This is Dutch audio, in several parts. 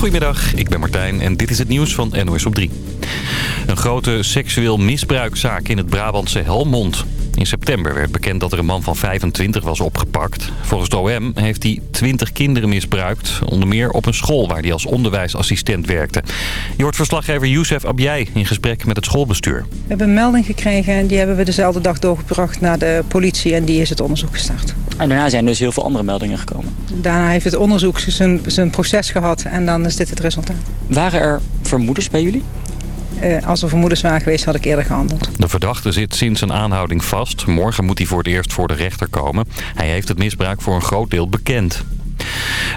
Goedemiddag, ik ben Martijn en dit is het nieuws van NOS op 3. Een grote seksueel misbruikzaak in het Brabantse Helmond. In september werd bekend dat er een man van 25 was opgepakt. Volgens de OM heeft hij 20 kinderen misbruikt. Onder meer op een school waar hij als onderwijsassistent werkte. Je hoort verslaggever Youssef Abjai in gesprek met het schoolbestuur. We hebben een melding gekregen en die hebben we dezelfde dag doorgebracht naar de politie. En die is het onderzoek gestart. En daarna zijn dus heel veel andere meldingen gekomen. Daarna heeft het onderzoek zijn, zijn proces gehad en dan is dit het resultaat. Waren er vermoedens bij jullie? Uh, als er vermoedens waren geweest, had ik eerder gehandeld. De verdachte zit sinds een aanhouding vast. Morgen moet hij voor het eerst voor de rechter komen. Hij heeft het misbruik voor een groot deel bekend.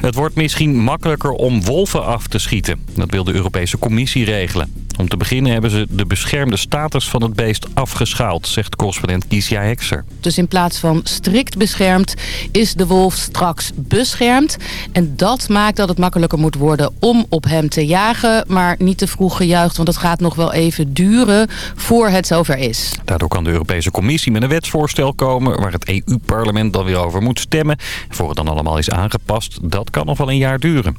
Het wordt misschien makkelijker om wolven af te schieten. Dat wil de Europese Commissie regelen. Om te beginnen hebben ze de beschermde status van het beest afgeschaald, zegt correspondent Kiesja Hekser. Dus in plaats van strikt beschermd is de wolf straks beschermd. En dat maakt dat het makkelijker moet worden om op hem te jagen. Maar niet te vroeg gejuicht, want het gaat nog wel even duren voor het zover is. Daardoor kan de Europese Commissie met een wetsvoorstel komen... waar het EU-parlement dan weer over moet stemmen. Voor het dan allemaal is aangepast, dat kan nog wel een jaar duren.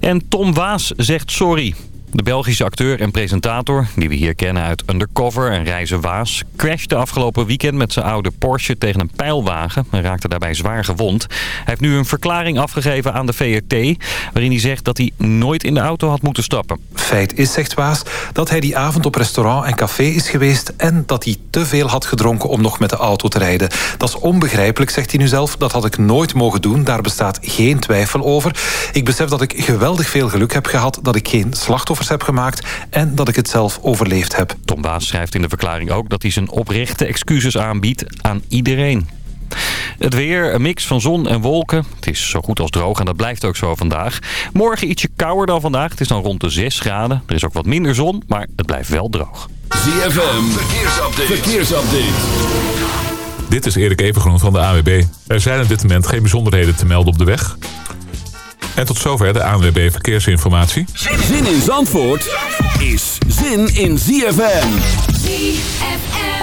En Tom Waas zegt sorry. De Belgische acteur en presentator, die we hier kennen uit Undercover en Reizen Waas... crashte afgelopen weekend met zijn oude Porsche tegen een pijlwagen... en raakte daarbij zwaar gewond. Hij heeft nu een verklaring afgegeven aan de VRT... waarin hij zegt dat hij nooit in de auto had moeten stappen. Feit is, zegt Waas, dat hij die avond op restaurant en café is geweest... en dat hij te veel had gedronken om nog met de auto te rijden. Dat is onbegrijpelijk, zegt hij nu zelf. Dat had ik nooit mogen doen, daar bestaat geen twijfel over. Ik besef dat ik geweldig veel geluk heb gehad... dat ik geen slachtoffer heb gemaakt en dat ik het zelf overleefd heb. Tom Baas schrijft in de verklaring ook dat hij zijn oprechte excuses aanbiedt aan iedereen. Het weer, een mix van zon en wolken. Het is zo goed als droog en dat blijft ook zo vandaag. Morgen ietsje kouder dan vandaag. Het is dan rond de 6 graden. Er is ook wat minder zon, maar het blijft wel droog. ZFM, verkeersupdate. verkeersupdate. Dit is Erik Evengroen van de AWB. Er zijn op dit moment geen bijzonderheden te melden op de weg. En tot zover de ANWB Verkeersinformatie. Zin in Zandvoort is zin in ZFM. ZFM.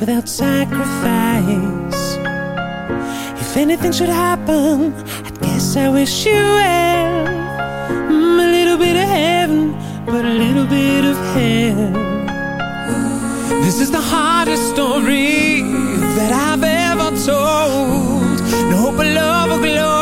without sacrifice. If anything should happen, I guess I wish you well. Mm, a little bit of heaven, but a little bit of hell. This is the hardest story that I've ever told. No hope of love or glory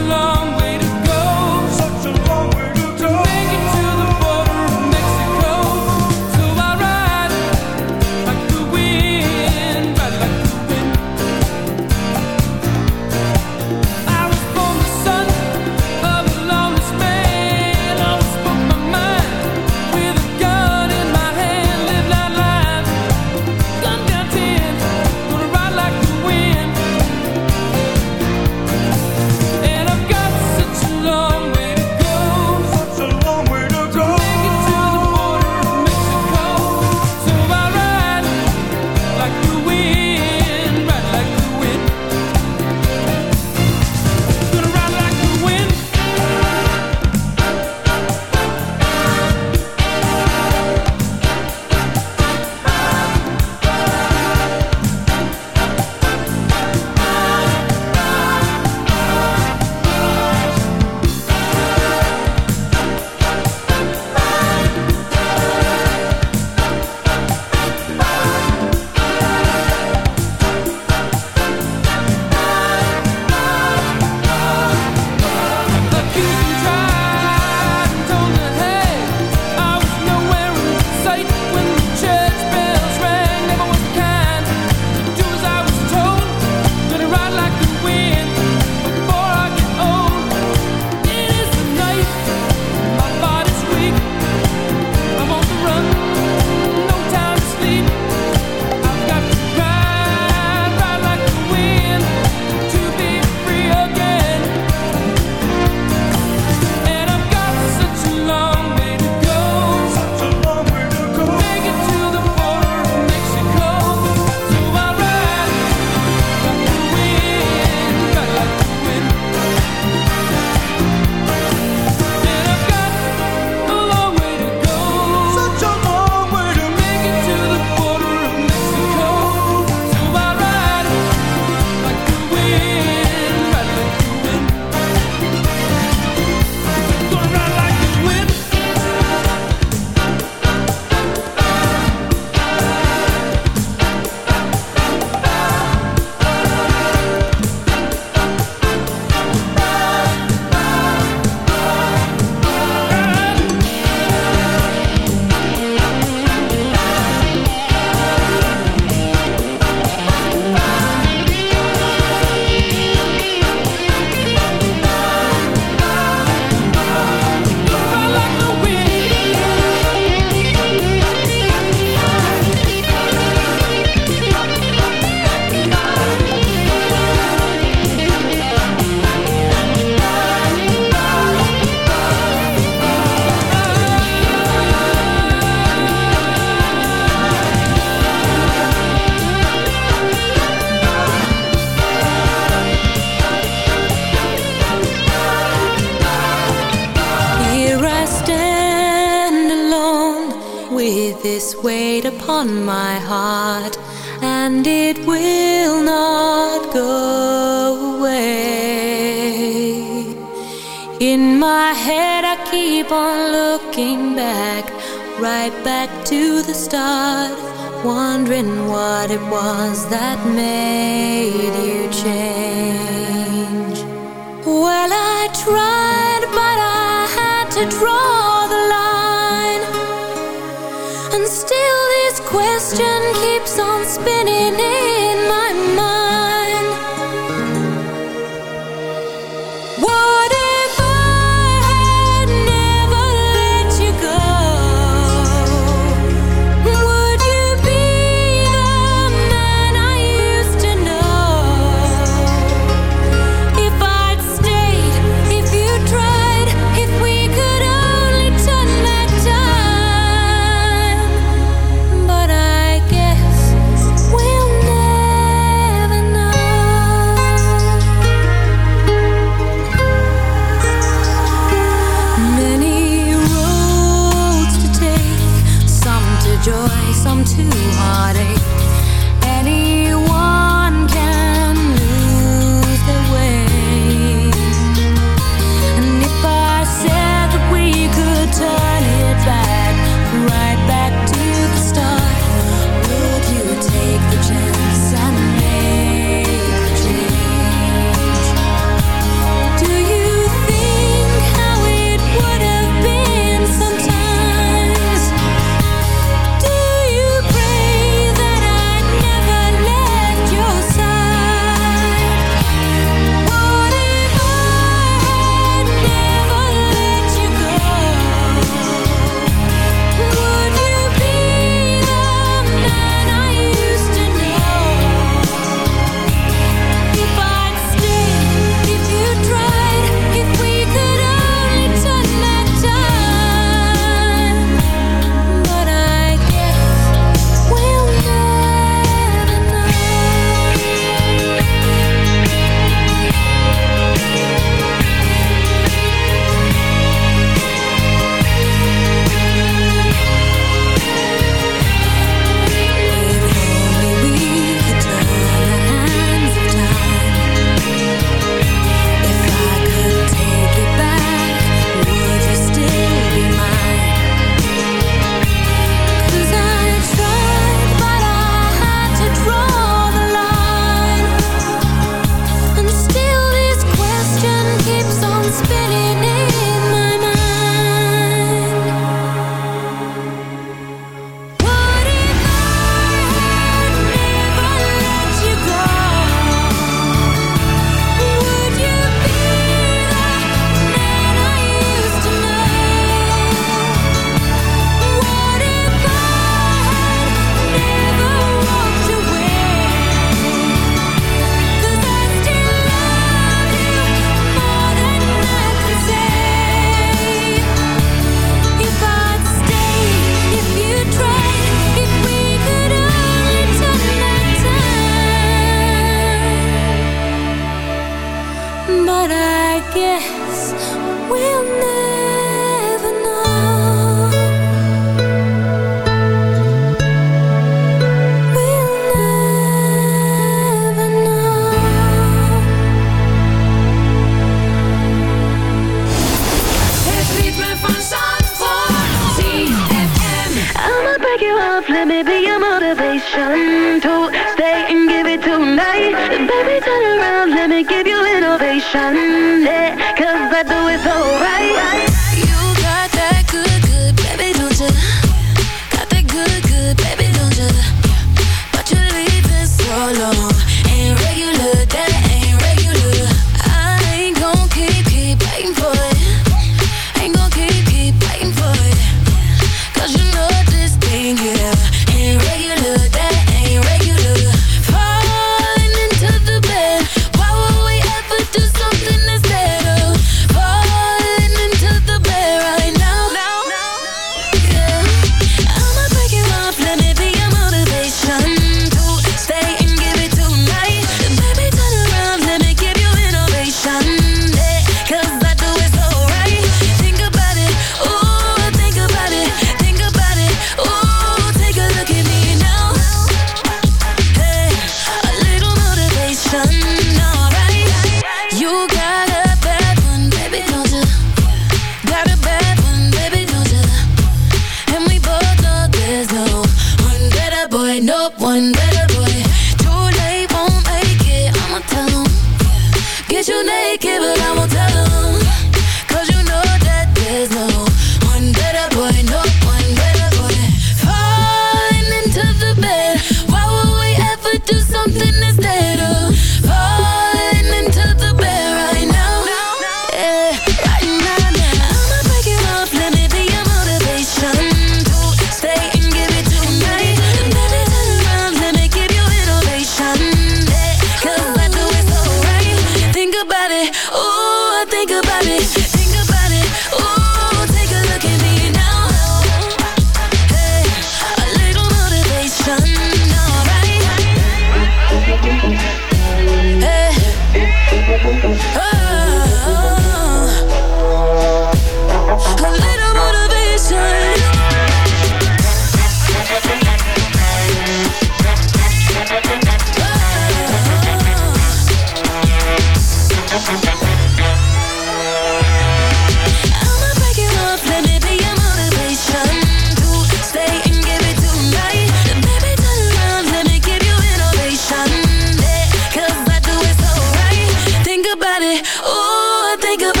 it. Ooh, think about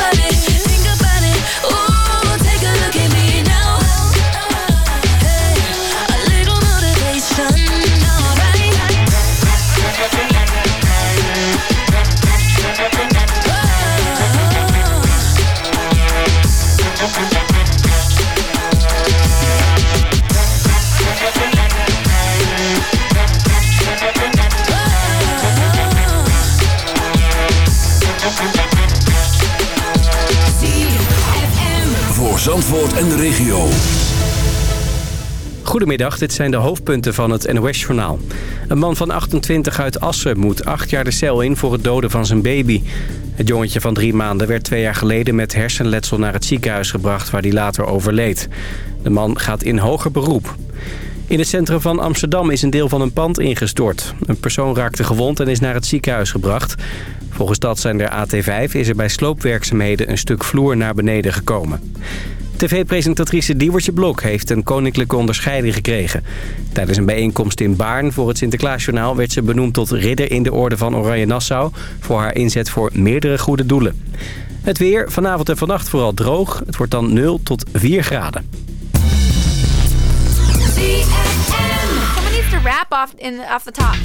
Zandvoort en de regio. Goedemiddag, dit zijn de hoofdpunten van het NOS-journaal. Een man van 28 uit Assen moet acht jaar de cel in voor het doden van zijn baby. Het jongetje van drie maanden werd twee jaar geleden met hersenletsel naar het ziekenhuis gebracht... waar hij later overleed. De man gaat in hoger beroep. In het centrum van Amsterdam is een deel van een pand ingestort. Een persoon raakte gewond en is naar het ziekenhuis gebracht. Volgens stadszender AT5 is er bij sloopwerkzaamheden een stuk vloer naar beneden gekomen. TV-presentatrice Diewertje Blok heeft een koninklijke onderscheiding gekregen. Tijdens een bijeenkomst in Baarn voor het Sinterklaasjournaal... werd ze benoemd tot ridder in de orde van Oranje Nassau... voor haar inzet voor meerdere goede doelen. Het weer, vanavond en vannacht vooral droog. Het wordt dan 0 tot 4 graden. Someone needs to rap off in off the top.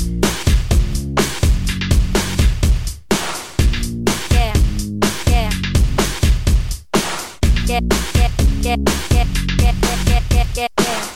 Yeah, yeah, yeah, yeah, yeah, yeah, yeah, yeah, yeah, yeah, yeah,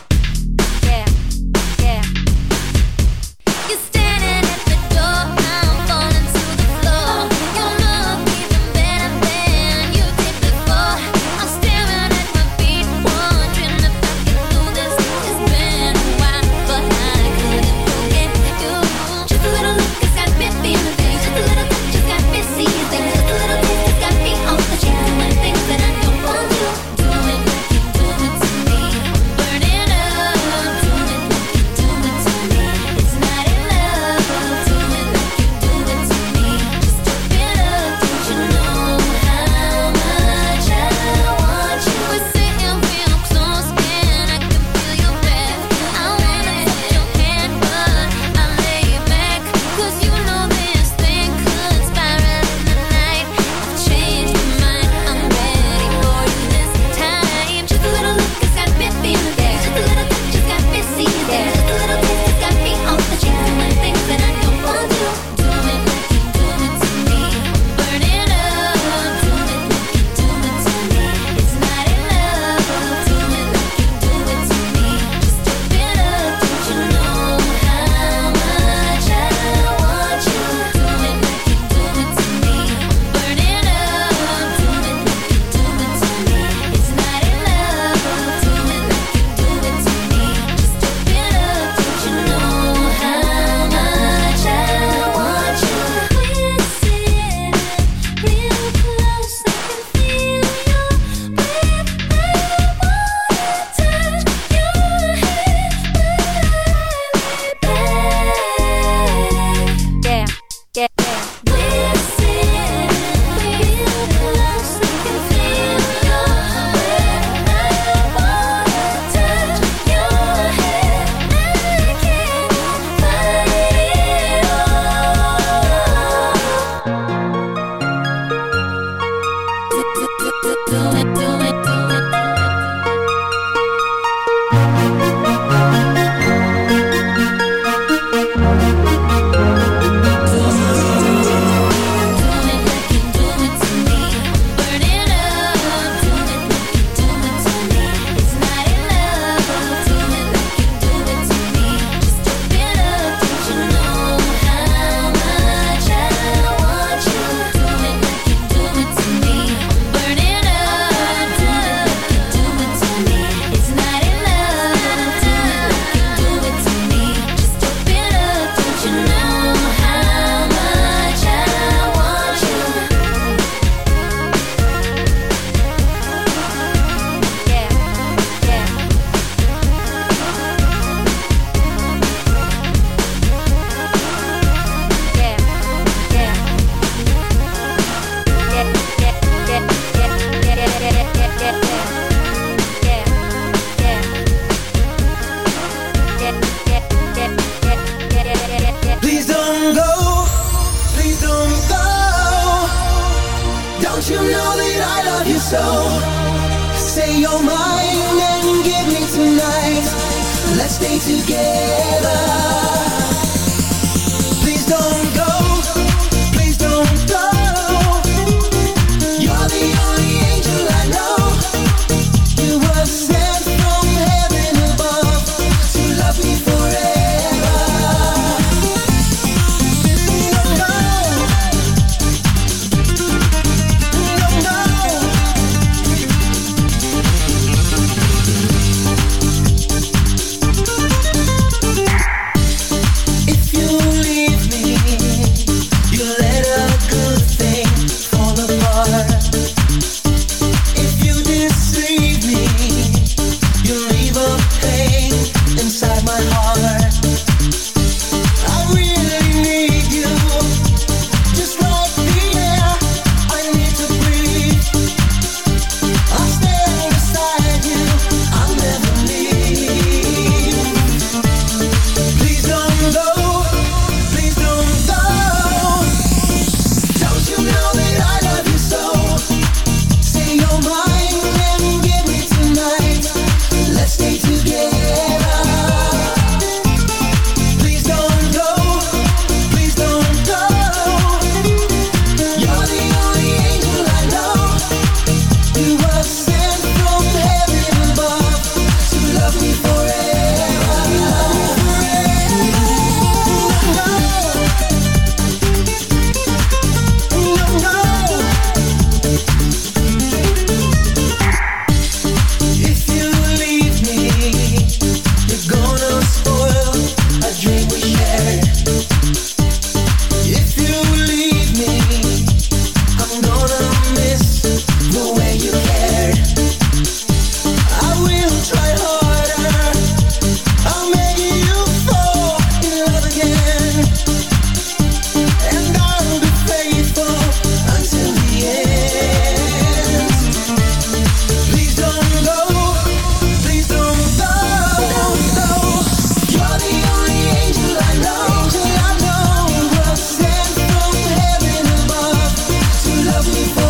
love before.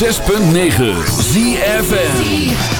106.9 ZFN